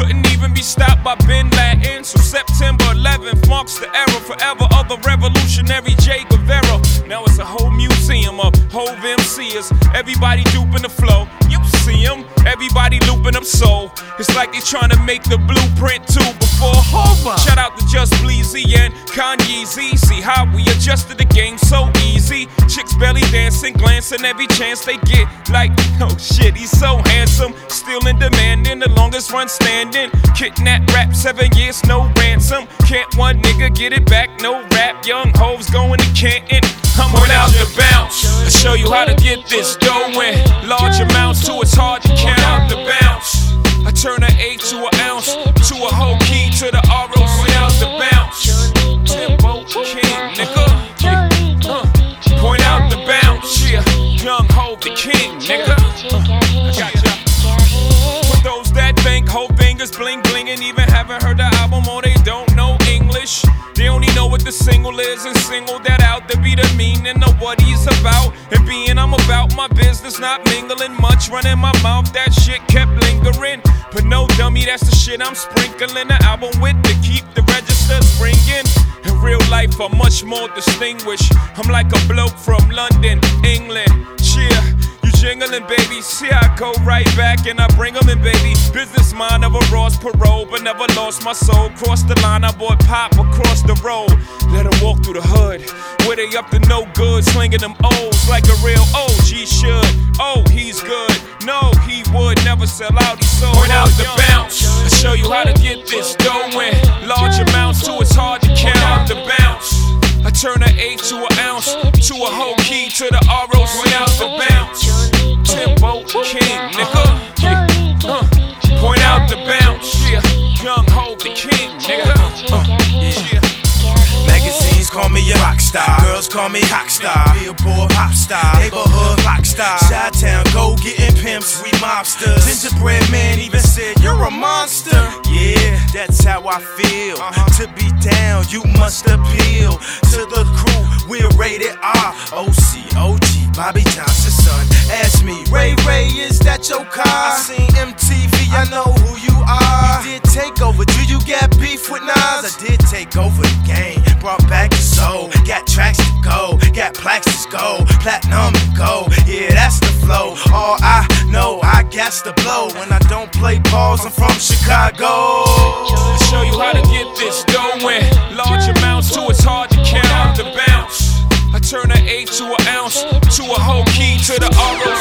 couldn't even be stopped by Bin Laden. So September 11th marks the era forever of the revolutionary Jay Guevara. Now it's a whole museum of whole MCs. Everybody duping the flow. You see them, everybody looping up soul. It's like they trying to make the blueprint too before Hova. Shout out to Just Bleezy and Kanye Z. See how we adjusted the game so easy. Chicks belly dancing, glancing every chance they get. Like, oh shit, he's so handsome longest standing. Kidnap rap, seven years, no ransom. Can't one nigga get it back, no rap. Young hoes going to Canton. I'm on out the bounce. I show you how to get this dough in large amounts to it's hard to count out the bounce. I turn an eight to an is bling bling and even haven't heard the album or they don't know English. They only know what the single is and single that out to be the meaning of what he's about. And being I'm about my business, not mingling much, running my mouth. That shit kept lingering. But no dummy, that's the shit I'm sprinkling the album with to keep the registers ringing. In real life, I'm much more distinguished. I'm like a bloke from London, England. Cheer. Jingling, baby. See, I go right back and I bring 'em in, baby. Business mind of a Ross parole, but never lost my soul. Crossed the line, I bought pop across the road. Let 'em walk through the hood. Where they up to no good, slinging them O's like a real OG should. Oh, he's good. No, he would never sell out. He's so Point out the bounce. I show you how to get this dough in large amounts to it's hard to count the bounce. I turn an eight to an ounce, to a whole key to the ROC Call me a rock star. Girls call me cock star. Billboard pop star. Neighborhood rock star. Shot Town go getting pimps. We mobsters. Gingerbread man even said you're a monster. Yeah, that's how I feel. Uh-huh. To be down, you must appeal to the crew. We're rated R. OC, OG, Bobby Johnson's son. Ask me, Ray Ray, is that your car? I seen MTV, I know who you are. You did take over. Do you got beef with Nas? I did take over Platinum to go. Yeah, that's the flow. All I know, I gas the blow. When I don't play balls, I'm from Chicago. I show you how to get this in large amounts to it's hard to count the bounce. I turn an eight to an ounce, to a whole key to the ROC